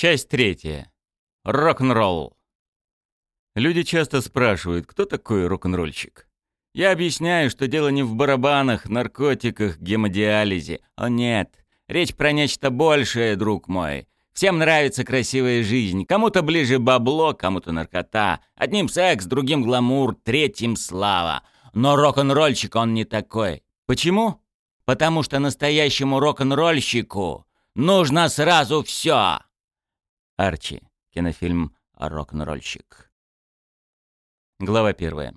Часть третья. Рок-н-ролл. Люди часто спрашивают, кто такой рок-н-ролльщик. Я объясняю, что дело не в барабанах, наркотиках, гемодиализе. О нет, речь про нечто большее, друг мой. Всем нравится красивая жизнь. Кому-то ближе бабло, кому-то наркота. Одним секс, другим гламур, третьим слава. Но рок-н-ролльщик он не такой. Почему? Потому что настоящему рок-н-ролльщику нужно сразу все. Арчи. Кинофильм «Рок-н-ролльщик». Глава первая.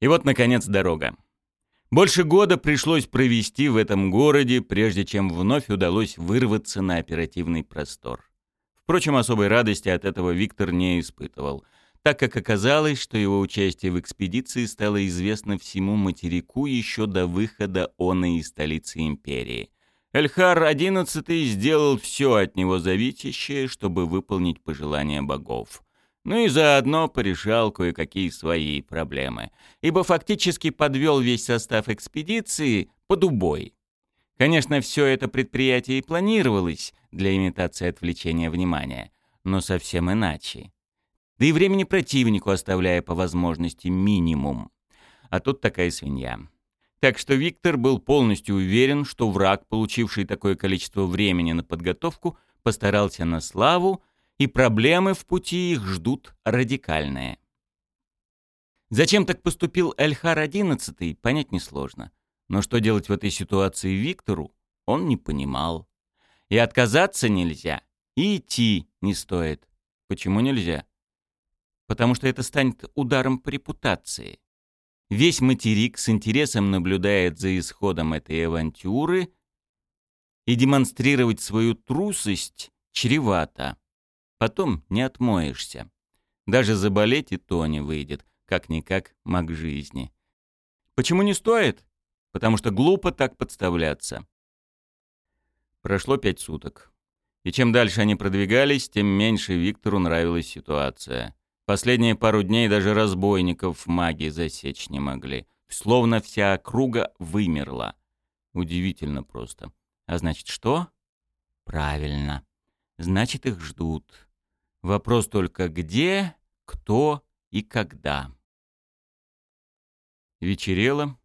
И вот, наконец, дорога. Больше года пришлось провести в этом городе, прежде чем вновь удалось вырваться на оперативный простор. Впрочем, особой радости от этого Виктор не испытывал, так как оказалось, что его участие в экспедиции стало известно всему материку еще до выхода он из столицы империи. Эльхар XI сделал все от него зависящее, чтобы выполнить пожелания богов. Ну и заодно порешал кое-какие свои проблемы, ибо фактически подвел весь состав экспедиции под убой. Конечно, все это предприятие и планировалось для имитации отвлечения внимания, но совсем иначе. Да и времени противнику оставляя по возможности минимум. А тут такая свинья. Так что Виктор был полностью уверен, что враг, получивший такое количество времени на подготовку, постарался на славу, и проблемы в пути их ждут радикальные. Зачем так поступил Эльхар-11, понять несложно. Но что делать в этой ситуации Виктору, он не понимал. И отказаться нельзя, и идти не стоит. Почему нельзя? Потому что это станет ударом по репутации. Весь материк с интересом наблюдает за исходом этой авантюры, и демонстрировать свою трусость чревато. Потом не отмоешься. Даже заболеть и то не выйдет, как-никак маг жизни. Почему не стоит? Потому что глупо так подставляться. Прошло пять суток. И чем дальше они продвигались, тем меньше Виктору нравилась ситуация. Последние пару дней даже разбойников маги засечь не могли. Словно вся округа вымерла. Удивительно просто. А значит, что? Правильно. Значит, их ждут. Вопрос только где, кто и когда. Вечерело.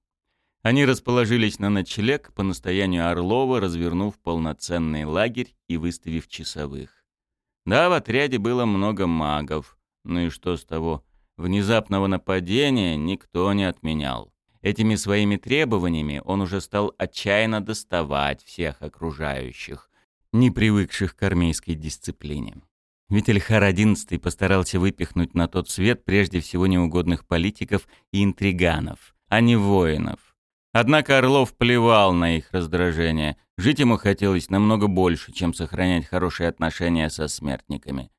Они расположились на ночлег по настоянию Орлова, развернув полноценный лагерь и выставив часовых. Да, в отряде было много магов — ну и что с того? Внезапного нападения никто не отменял. Этими своими требованиями он уже стал отчаянно доставать всех окружающих, не привыкших к армейской дисциплине. Ведь Эльхар XI постарался выпихнуть на тот свет прежде всего неугодных политиков и интриганов, а не воинов. Однако Орлов плевал на их раздражение. Жить ему хотелось намного больше, чем сохранять хорошие отношения со смертниками.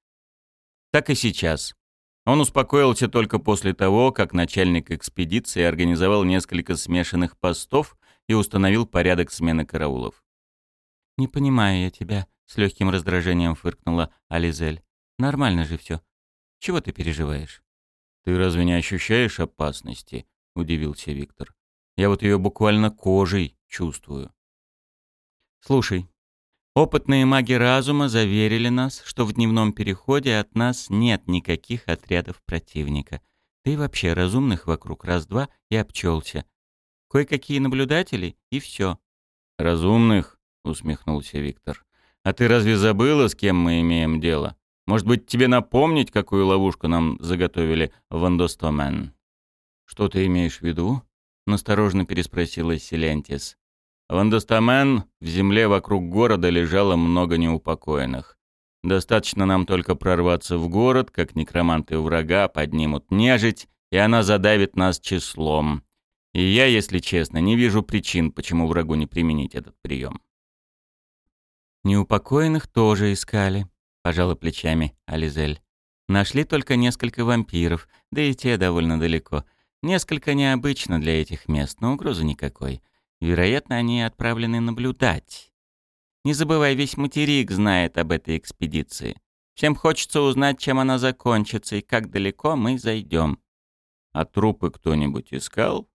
Так и сейчас. Он успокоился только после того, как начальник экспедиции организовал несколько смешанных постов и установил порядок смены караулов. «Не понимаю я тебя», — с легким раздражением фыркнула Ализель. «Нормально же все. Чего ты переживаешь?» «Ты разве не ощущаешь опасности?» — удивился Виктор. «Я вот ее буквально кожей чувствую». «Слушай, Опытные маги разума заверили нас, что в дневном переходе от нас нет никаких отрядов противника. Ты вообще разумных вокруг раз-два и обчелся. Кое-какие наблюдатели и все. «Разумных?» — усмехнулся Виктор. «А ты разве забыла, с кем мы имеем дело? Может быть, тебе напомнить, какую ловушку нам заготовили в Андостомен?» «Что ты имеешь в виду?» — насторожно переспросила Селентис. В Андостамен в земле вокруг города лежало много неупокоенных. Достаточно нам только прорваться в город, как некроманты врага поднимут нежить, и она задавит нас числом. И я, если честно, не вижу причин, почему врагу не применить этот прием. «Неупокоенных тоже искали», — пожала плечами Ализель. «Нашли только несколько вампиров, да и те довольно далеко. Несколько необычно для этих мест, но угрозы никакой. Вероятно, они отправлены наблюдать. Не забывай, весь материк знает об этой экспедиции. Всем хочется узнать, чем она закончится и как далеко мы зайдем. А трупы кто-нибудь искал?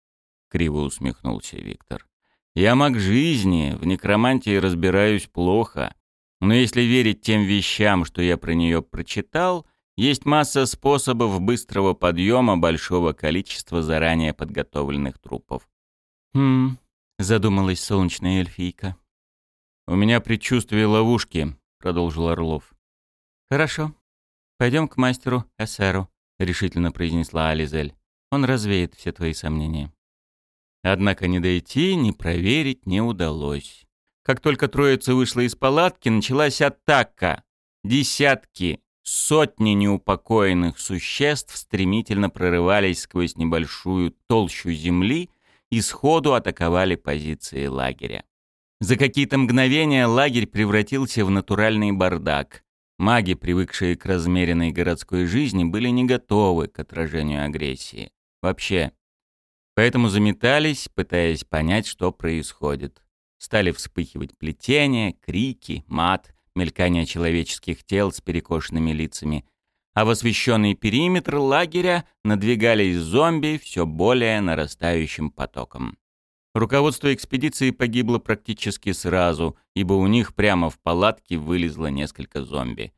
Криво усмехнулся Виктор. Я маг жизни, в некромантии разбираюсь плохо. Но если верить тем вещам, что я про нее прочитал, есть масса способов быстрого подъема большого количества заранее подготовленных трупов. «Хм...» — задумалась солнечная эльфийка. «У меня предчувствие ловушки», — продолжил Орлов. «Хорошо. Пойдем к мастеру Эсеру», — решительно произнесла Ализель. «Он развеет все твои сомнения». Однако ни дойти, ни проверить не удалось. Как только троица вышла из палатки, началась атака. Десятки, сотни неупокоенных существ стремительно прорывались сквозь небольшую толщу земли и сходу атаковали позиции лагеря. За какие-то мгновения лагерь превратился в натуральный бардак. Маги, привыкшие к размеренной городской жизни, были не готовы к отражению агрессии. Вообще. Поэтому заметались, пытаясь понять, что происходит. Стали вспыхивать плетения, крики, мат, мелькание человеческих тел с перекошенными лицами. А в освещенный периметр лагеря надвигались зомби все более нарастающим потоком. Руководство экспедиции погибло практически сразу, ибо у них прямо в палатке вылезло несколько зомби.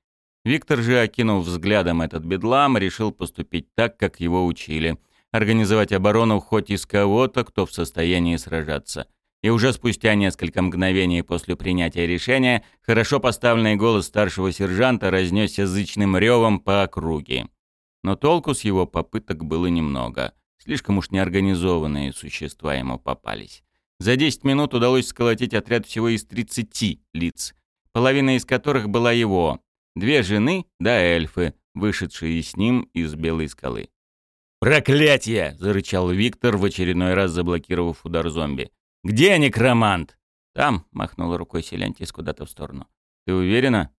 Виктор же, окинув взглядом этот бедлам, решил поступить так, как его учили. Организовать оборону хоть из кого-то, кто в состоянии сражаться – и уже спустя несколько мгновений после принятия решения хорошо поставленный голос старшего сержанта разнесся зычным ревом по округе. Но толку с его попыток было немного. Слишком уж неорганизованные существа ему попались. За 10 минут удалось сколотить отряд всего из 30 лиц, половина из которых была его. Две жены да эльфы, вышедшие с ним из Белой скалы. «Проклятие!» — зарычал Виктор, в очередной раз заблокировав удар зомби. «Где некромант?» «Там», — махнула рукой Селянтис куда-то в сторону. «Ты уверена?»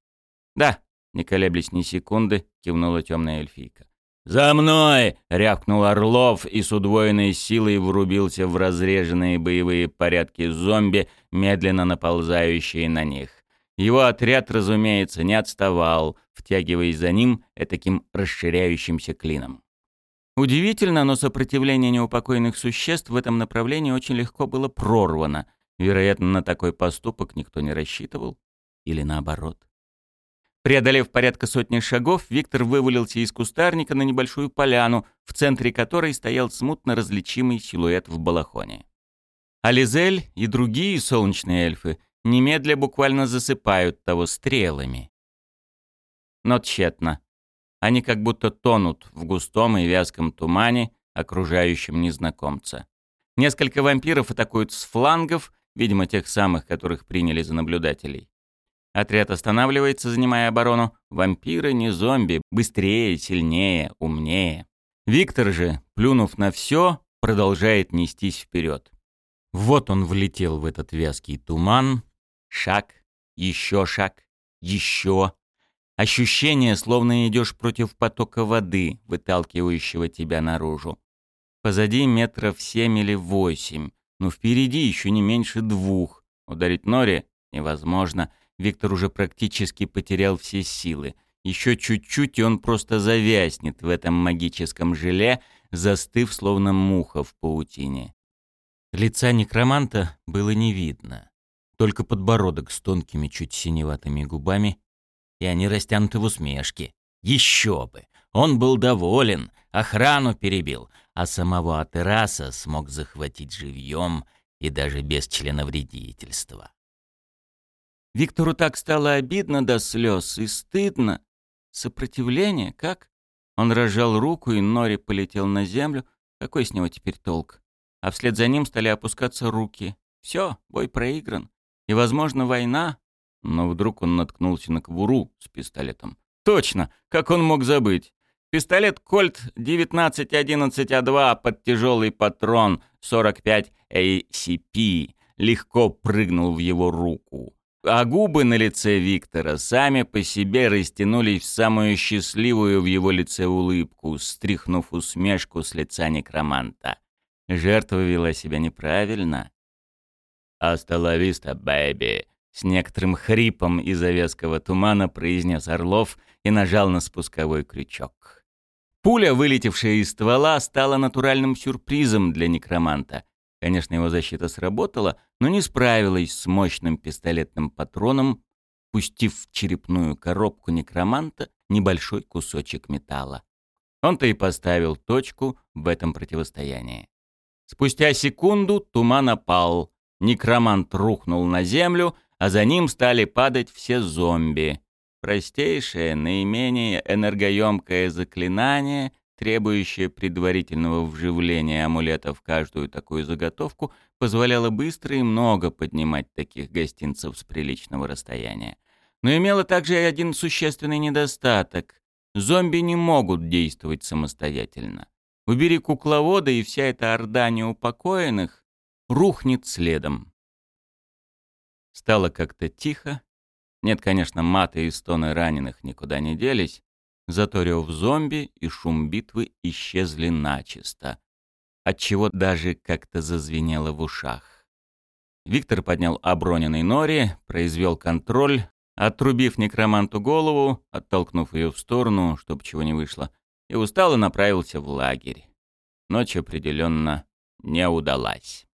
«Да», — не колеблясь ни секунды, кивнула темная эльфийка. «За мной!» — рявкнул Орлов и с удвоенной силой врубился в разреженные боевые порядки зомби, медленно наползающие на них. Его отряд, разумеется, не отставал, втягиваясь за ним этаким расширяющимся клином. Удивительно, но сопротивление неупокоенных существ в этом направлении очень легко было прорвано. Вероятно, на такой поступок никто не рассчитывал. Или наоборот. Преодолев порядка сотни шагов, Виктор вывалился из кустарника на небольшую поляну, в центре которой стоял смутно различимый силуэт в балахоне. Ализель и другие солнечные эльфы немедля буквально засыпают того стрелами. Но тщетно. Они как будто тонут в густом и вязком тумане, окружающем незнакомца. Несколько вампиров атакуют с флангов, видимо, тех самых, которых приняли за наблюдателей. Отряд останавливается, занимая оборону. Вампиры не зомби, быстрее, сильнее, умнее. Виктор же, плюнув на все, продолжает нестись вперед. Вот он влетел в этот вязкий туман. Шаг, еще шаг, еще. Ощущение, словно идешь против потока воды, выталкивающего тебя наружу. Позади метров семь или восемь, но впереди еще не меньше двух. Ударить Нори невозможно. Виктор уже практически потерял все силы. Еще чуть-чуть, и он просто завязнет в этом магическом желе, застыв, словно муха в паутине. Лица некроманта было не видно. Только подбородок с тонкими, чуть синеватыми губами и они растянуты в усмешке. Еще бы! Он был доволен, охрану перебил, а самого Атераса смог захватить живьем и даже без членовредительства. Виктору так стало обидно до слез и стыдно. Сопротивление, как? Он разжал руку, и Нори полетел на землю. Какой с него теперь толк? А вслед за ним стали опускаться руки. Все, бой проигран. И, возможно, война, но вдруг он наткнулся на кобуру с пистолетом. Точно! Как он мог забыть? Пистолет Кольт 1911А2 под тяжелый патрон 45 ACP легко прыгнул в его руку. А губы на лице Виктора сами по себе растянулись в самую счастливую в его лице улыбку, стряхнув усмешку с лица некроманта. Жертва вела себя неправильно. «Асталависта, бэйби!» С некоторым хрипом из-за тумана произнес Орлов и нажал на спусковой крючок. Пуля, вылетевшая из ствола, стала натуральным сюрпризом для некроманта. Конечно, его защита сработала, но не справилась с мощным пистолетным патроном, пустив в черепную коробку некроманта небольшой кусочек металла. Он-то и поставил точку в этом противостоянии. Спустя секунду туман опал, некромант рухнул на землю, а за ним стали падать все зомби. Простейшее, наименее энергоемкое заклинание, требующее предварительного вживления амулета в каждую такую заготовку, позволяло быстро и много поднимать таких гостинцев с приличного расстояния. Но имело также и один существенный недостаток. Зомби не могут действовать самостоятельно. Убери кукловода, и вся эта орда неупокоенных рухнет следом. Стало как-то тихо, нет, конечно, маты и стоны раненых никуда не делись, зато рев зомби и шум битвы исчезли начисто, отчего даже как-то зазвенело в ушах. Виктор поднял оброненный нори, произвел контроль, отрубив некроманту голову, оттолкнув ее в сторону, чтобы чего не вышло, и устало направился в лагерь. Ночь определенно не удалась.